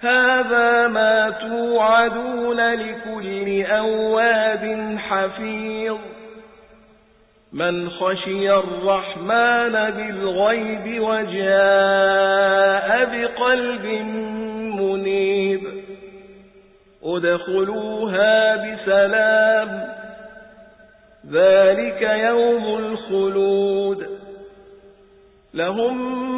هذا ما توعدون لكل أواب حفيظ من خشي الرحمن بالغيب وجاء بقلب منيب ادخلوها بسلام ذلك يوم الخلود لهم